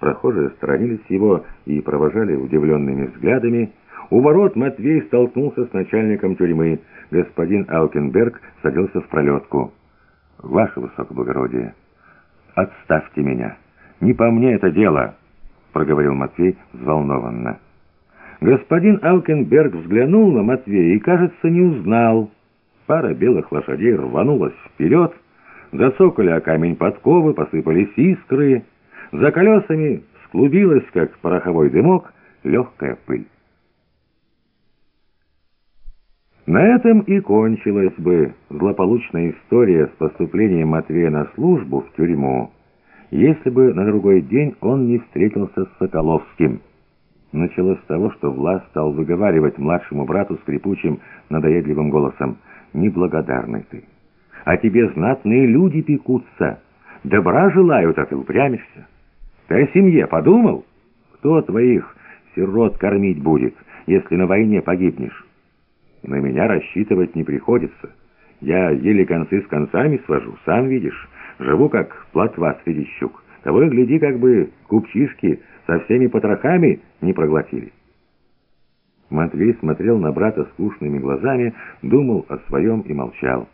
Прохожие сторонились его и провожали удивленными взглядами. У ворот Матвей столкнулся с начальником тюрьмы. Господин Алкенберг садился в пролетку. «Ваше высокоблагородие, отставьте меня. Не по мне это дело», — проговорил Матвей взволнованно. Господин Алкенберг взглянул на Матвея и, кажется, не узнал. Пара белых лошадей рванулась вперед, засокали о камень подковы, посыпались искры. За колесами склубилась, как пороховой дымок, легкая пыль. На этом и кончилась бы злополучная история с поступлением Матвея на службу в тюрьму, если бы на другой день он не встретился с Соколовским. Началось с того, что Влас стал выговаривать младшему брату скрипучим, надоедливым голосом «Неблагодарный ты! А тебе знатные люди пекутся! Добра желают, а ты упрямишься! Ты о семье подумал? Кто твоих сирот кормить будет, если на войне погибнешь? На меня рассчитывать не приходится. Я еле концы с концами свожу, сам видишь, живу как плотва среди щук. Того и гляди, как бы купчишки со всеми потрохами не проглотили. Матвей смотрел на брата скучными глазами, думал о своем и молчал.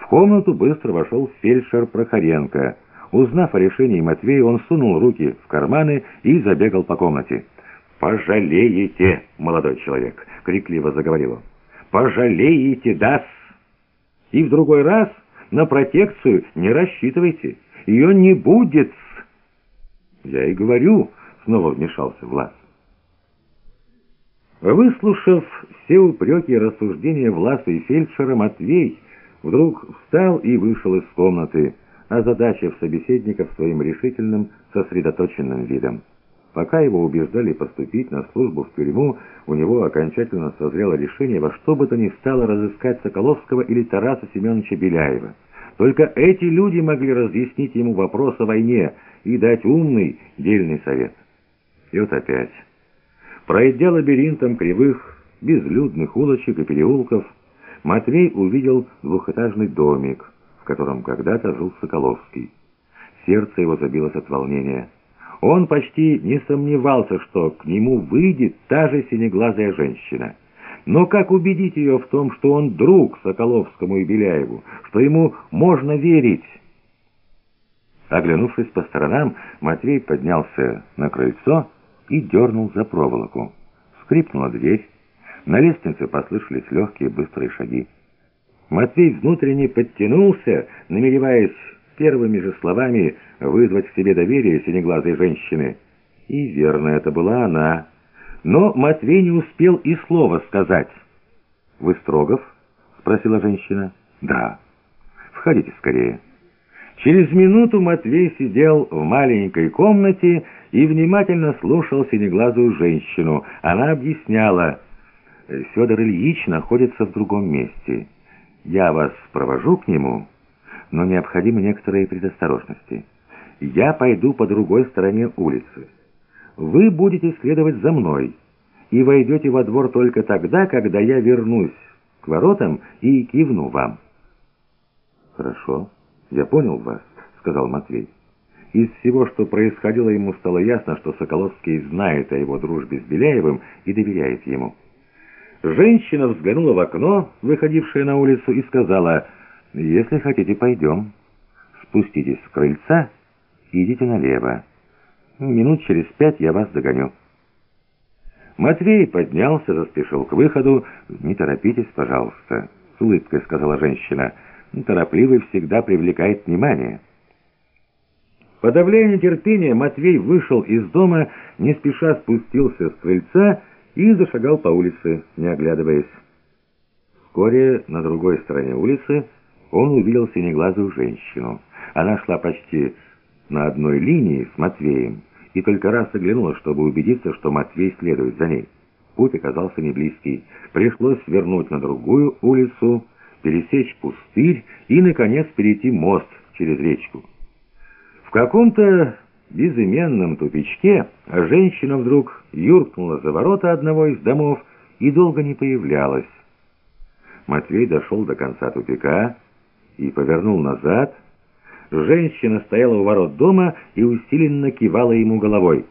В комнату быстро вошел фельдшер Прохоренко. Узнав о решении Матвея, он сунул руки в карманы и забегал по комнате. «Пожалеете, молодой человек!» — крикливо заговорил он. «Пожалеете, да И в другой раз на протекцию не рассчитывайте. Ее не будет «Я и говорю», — снова вмешался Влас. Выслушав все упреки и рассуждения Власа и фельдшера, Матвей вдруг встал и вышел из комнаты, озадачив собеседников своим решительным, сосредоточенным видом. Пока его убеждали поступить на службу в тюрьму, у него окончательно созрело решение во что бы то ни стало разыскать Соколовского или Тараса Семеновича Беляева. Только эти люди могли разъяснить ему вопрос о войне и дать умный, дельный совет. И вот опять. Пройдя лабиринтом кривых, безлюдных улочек и переулков, Матвей увидел двухэтажный домик, котором когда-то жил Соколовский. Сердце его забилось от волнения. Он почти не сомневался, что к нему выйдет та же синеглазая женщина — но как убедить ее в том, что он друг Соколовскому и Беляеву, что ему можно верить? Оглянувшись по сторонам, Матвей поднялся на крыльцо и дернул за проволоку. Скрипнула дверь. На лестнице послышались легкие быстрые шаги. Матвей внутренне подтянулся, намереваясь первыми же словами вызвать к себе доверие синеглазой женщины. И верно, это была она. Но Матвей не успел и слова сказать. «Вы Строгов?» — спросила женщина. «Да». «Входите скорее». Через минуту Матвей сидел в маленькой комнате и внимательно слушал синеглазую женщину. Она объясняла, «Федор Ильич находится в другом месте. Я вас провожу к нему, но необходимы некоторые предосторожности. Я пойду по другой стороне улицы». Вы будете следовать за мной и войдете во двор только тогда, когда я вернусь к воротам и кивну вам». «Хорошо, я понял вас», — сказал Матвей. Из всего, что происходило, ему стало ясно, что Соколовский знает о его дружбе с Беляевым и доверяет ему. Женщина взглянула в окно, выходившее на улицу, и сказала, «Если хотите, пойдем. Спуститесь с крыльца и идите налево. Минут через пять я вас догоню». Матвей поднялся, заспешил к выходу. «Не торопитесь, пожалуйста», — с улыбкой сказала женщина. «Торопливый всегда привлекает внимание». Подавляя нетерпение, Матвей вышел из дома, не спеша спустился с крыльца и зашагал по улице, не оглядываясь. Вскоре на другой стороне улицы он увидел синеглазую женщину. Она шла почти на одной линии с Матвеем и только раз оглянулась, чтобы убедиться, что Матвей следует за ней. Путь оказался не близкий. Пришлось свернуть на другую улицу, пересечь пустырь и, наконец, перейти мост через речку. В каком-то безыменном тупичке женщина вдруг юркнула за ворота одного из домов и долго не появлялась. Матвей дошел до конца тупика и повернул назад, Женщина стояла у ворот дома и усиленно кивала ему головой.